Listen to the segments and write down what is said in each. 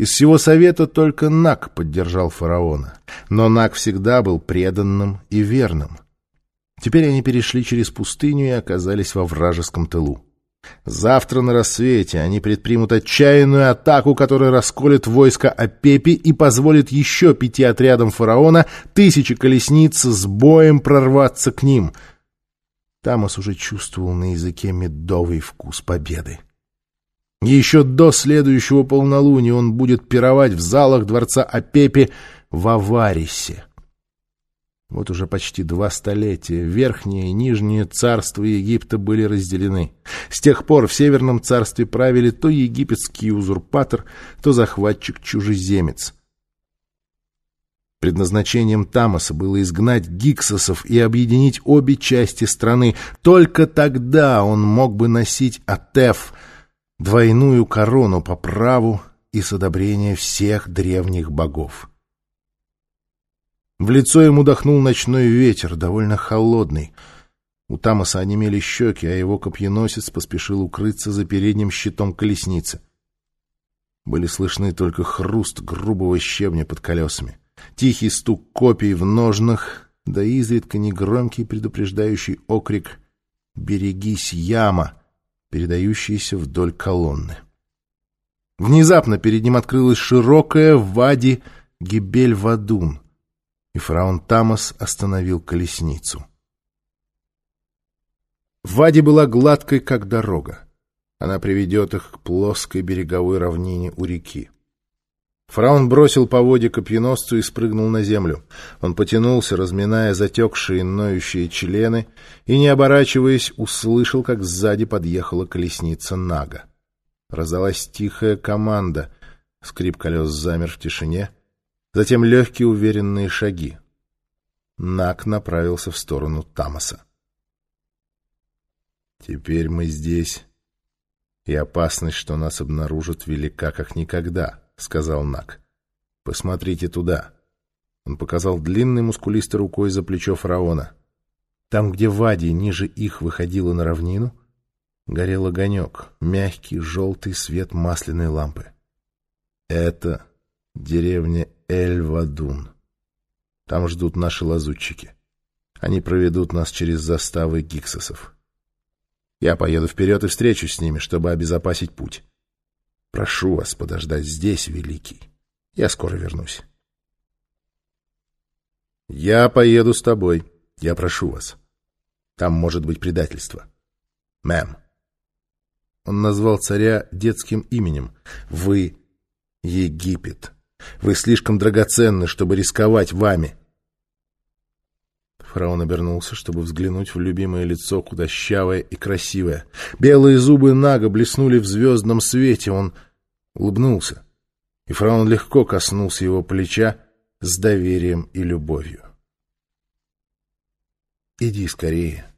Из всего совета только Нак поддержал фараона, но Нак всегда был преданным и верным. Теперь они перешли через пустыню и оказались во вражеском тылу. Завтра на рассвете они предпримут отчаянную атаку, которая расколет войско Апепи и позволит еще пяти отрядам фараона, тысячи колесниц с боем прорваться к ним. Тамас уже чувствовал на языке медовый вкус победы. Еще до следующего полнолуния он будет пировать в залах дворца Апепи в Аварисе. Вот уже почти два столетия верхнее и нижнее царство Египта были разделены. С тех пор в Северном царстве правили то египетский узурпатор, то захватчик-чужеземец. Предназначением Тамаса было изгнать гиксосов и объединить обе части страны. Только тогда он мог бы носить Атеф, двойную корону по праву и с одобрения всех древних богов. В лицо ему дохнул ночной ветер, довольно холодный. У Тамаса онемели щеки, а его копьеносец поспешил укрыться за передним щитом колесницы. Были слышны только хруст грубого щебня под колесами, тихий стук копий в ножнах, да изредка негромкий предупреждающий окрик «Берегись, яма!», передающийся вдоль колонны. Внезапно перед ним открылась широкая вади Гибель-Вадун — и фараон Тамас остановил колесницу. Вади была гладкой, как дорога. Она приведет их к плоской береговой равнине у реки. Фараон бросил по воде копьеносцу и спрыгнул на землю. Он потянулся, разминая затекшие ноющие члены, и, не оборачиваясь, услышал, как сзади подъехала колесница Нага. Раздалась тихая команда. Скрип колес замер в тишине — затем легкие уверенные шаги. Нак направился в сторону Тамаса. «Теперь мы здесь, и опасность, что нас обнаружат, велика как никогда», — сказал Нак. «Посмотрите туда». Он показал длинной мускулистой рукой за плечо фараона. Там, где Вади ниже их выходила на равнину, горел огонек, мягкий желтый свет масляной лампы. Это деревня Эль-Вадун. Там ждут наши лазутчики. Они проведут нас через заставы гиксосов. Я поеду вперед и встречусь с ними, чтобы обезопасить путь. Прошу вас подождать здесь, Великий. Я скоро вернусь. Я поеду с тобой. Я прошу вас. Там может быть предательство. Мэм. Он назвал царя детским именем. Вы Египет. Вы слишком драгоценны, чтобы рисковать вами. Фараон обернулся, чтобы взглянуть в любимое лицо, худощавое и красивое. Белые зубы Нага блеснули в звездном свете. Он улыбнулся, и фараон легко коснулся его плеча с доверием и любовью. «Иди скорее,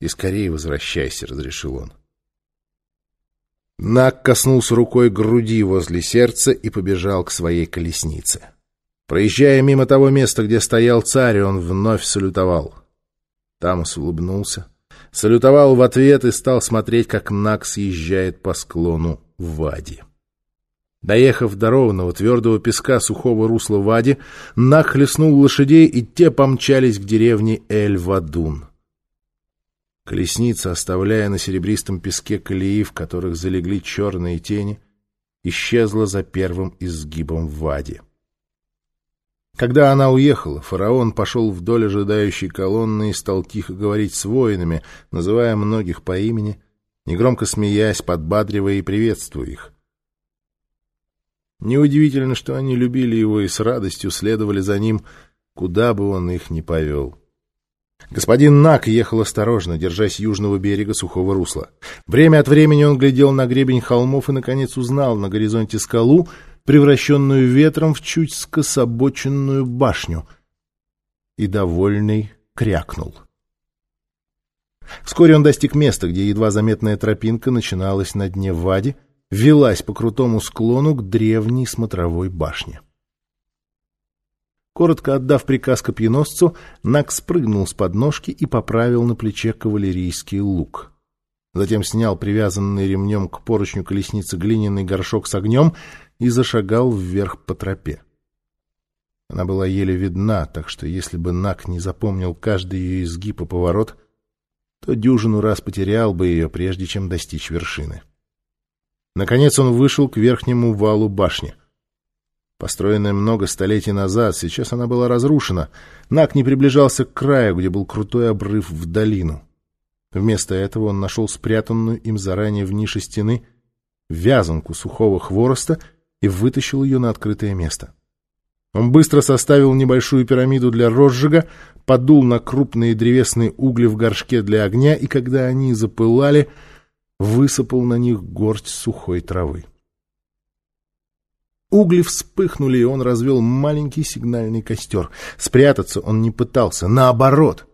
и скорее возвращайся», — разрешил он. Нак коснулся рукой груди возле сердца и побежал к своей колеснице. Проезжая мимо того места, где стоял царь, он вновь салютовал. Тамас улыбнулся, салютовал в ответ и стал смотреть, как Нак съезжает по склону Вади. Доехав до ровного твердого песка сухого русла Вади, Нак хлестнул лошадей, и те помчались к деревне Эль-Вадун. Колесница, оставляя на серебристом песке колеи, в которых залегли черные тени, исчезла за первым изгибом в ваде. Когда она уехала, фараон пошел вдоль ожидающей колонны и стал тихо говорить с воинами, называя многих по имени, негромко смеясь, подбадривая и приветствуя их. Неудивительно, что они любили его и с радостью следовали за ним, куда бы он их ни повел. Господин Нак ехал осторожно, держась южного берега сухого русла. Время от времени он глядел на гребень холмов и, наконец, узнал на горизонте скалу, превращенную ветром в чуть скособоченную башню. И, довольный, крякнул. Вскоре он достиг места, где едва заметная тропинка начиналась на дне Вади, велась по крутому склону к древней смотровой башне. Коротко отдав приказ копьеносцу, Нак спрыгнул с подножки и поправил на плече кавалерийский лук. Затем снял привязанный ремнем к поручню колесницы глиняный горшок с огнем и зашагал вверх по тропе. Она была еле видна, так что если бы Нак не запомнил каждый ее изгиб и поворот, то дюжину раз потерял бы ее, прежде чем достичь вершины. Наконец он вышел к верхнему валу башни. Построенная много столетий назад, сейчас она была разрушена. Нак не приближался к краю, где был крутой обрыв в долину. Вместо этого он нашел спрятанную им заранее в нише стены вязанку сухого хвороста и вытащил ее на открытое место. Он быстро составил небольшую пирамиду для розжига, подул на крупные древесные угли в горшке для огня, и когда они запылали, высыпал на них горсть сухой травы. Угли вспыхнули, и он развел маленький сигнальный костер. Спрятаться он не пытался, наоборот.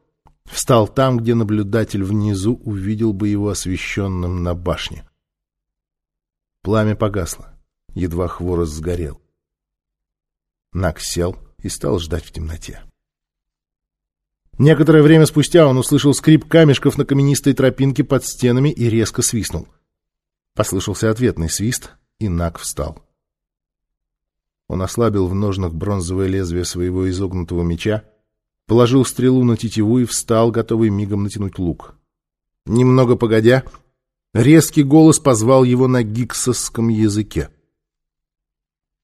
Встал там, где наблюдатель внизу увидел бы его освещенным на башне. Пламя погасло, едва хворост сгорел. Нак сел и стал ждать в темноте. Некоторое время спустя он услышал скрип камешков на каменистой тропинке под стенами и резко свистнул. Послышался ответный свист, и Нак встал. Он ослабил в ножнах бронзовое лезвие своего изогнутого меча, положил стрелу на тетиву и встал, готовый мигом натянуть лук. Немного погодя, резкий голос позвал его на гиксовском языке.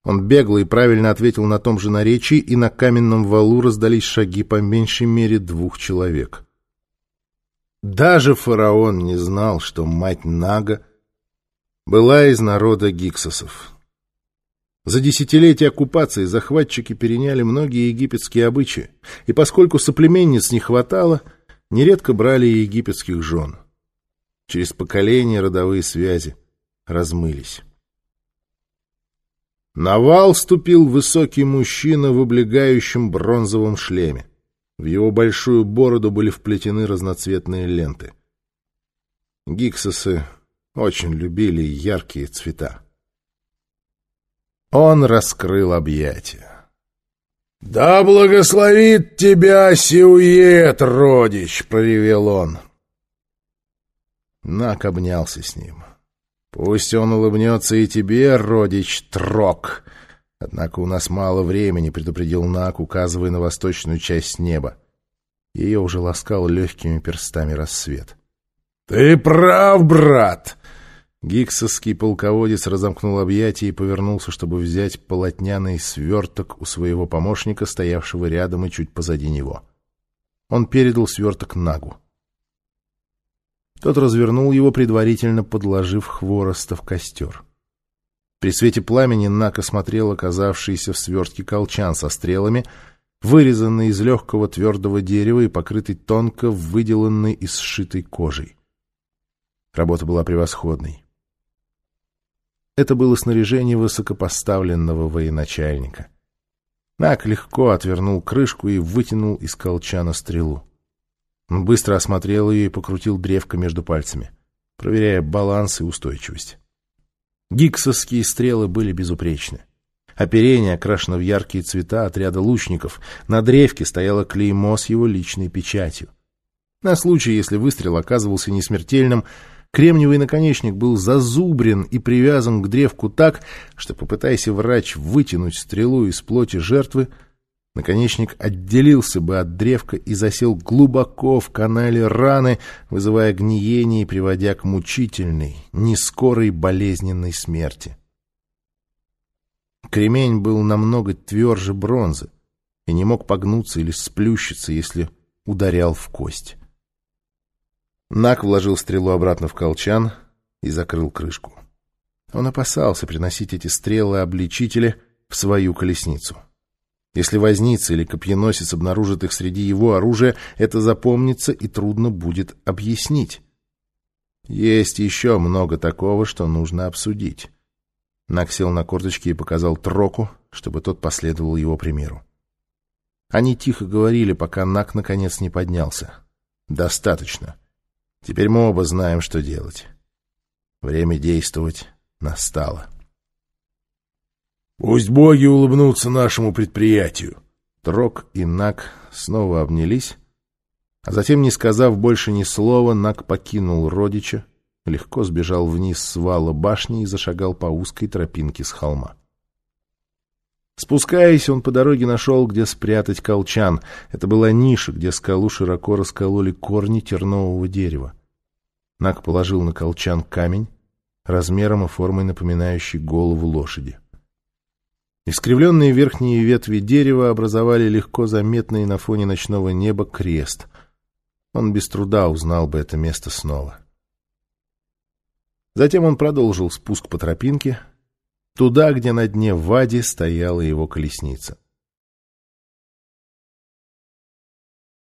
Он бегло и правильно ответил на том же наречии, и на каменном валу раздались шаги по меньшей мере двух человек. Даже фараон не знал, что мать Нага была из народа гиксосов. За десятилетия оккупации захватчики переняли многие египетские обычаи, и поскольку соплеменниц не хватало, нередко брали египетских жен. Через поколения родовые связи размылись. На вал ступил высокий мужчина в облегающем бронзовом шлеме. В его большую бороду были вплетены разноцветные ленты. Гиксосы очень любили яркие цвета. Он раскрыл объятия. — Да благословит тебя Сиует, родич! — проревел он. Нак обнялся с ним. — Пусть он улыбнется и тебе, родич Трок. Однако у нас мало времени, предупредил Нак, указывая на восточную часть неба. Ее уже ласкал легкими перстами рассвет. — Ты прав, брат! Гиксовский полководец разомкнул объятия и повернулся, чтобы взять полотняный сверток у своего помощника, стоявшего рядом и чуть позади него. Он передал сверток Нагу. Тот развернул его, предварительно подложив хвороста в костер. При свете пламени Нака смотрел оказавшийся в свертке колчан со стрелами, вырезанный из легкого твердого дерева и покрытый тонко выделанной и сшитой кожей. Работа была превосходной. Это было снаряжение высокопоставленного военачальника. Нак легко отвернул крышку и вытянул из колчана стрелу. Он быстро осмотрел ее и покрутил древко между пальцами, проверяя баланс и устойчивость. Гиксовские стрелы были безупречны. Оперение окрашено в яркие цвета отряда лучников. На древке стояло клеймо с его личной печатью. На случай, если выстрел оказывался несмертельным, кремниевый наконечник был зазубрен и привязан к древку так, что, попытайся врач вытянуть стрелу из плоти жертвы, Наконечник отделился бы от древка и засел глубоко в канале раны, вызывая гниение и приводя к мучительной, нескорой болезненной смерти. Кремень был намного тверже бронзы и не мог погнуться или сплющиться, если ударял в кость. Нак вложил стрелу обратно в колчан и закрыл крышку. Он опасался приносить эти стрелы-обличители в свою колесницу. Если возница или копьеносец обнаружит их среди его оружия, это запомнится и трудно будет объяснить. Есть еще много такого, что нужно обсудить. Нак сел на корточки и показал Троку, чтобы тот последовал его примеру. Они тихо говорили, пока Нак наконец не поднялся. «Достаточно. Теперь мы оба знаем, что делать. Время действовать настало». Пусть боги улыбнутся нашему предприятию. Трок и Нак снова обнялись, а затем, не сказав больше ни слова, Нак покинул родича, легко сбежал вниз с вала башни и зашагал по узкой тропинке с холма. Спускаясь, он по дороге нашел, где спрятать колчан. Это была ниша, где скалу широко раскололи корни тернового дерева. Нак положил на колчан камень, размером и формой напоминающий голову лошади. Искривленные верхние ветви дерева образовали легко заметный на фоне ночного неба крест. Он без труда узнал бы это место снова. Затем он продолжил спуск по тропинке, туда, где на дне Вади стояла его колесница.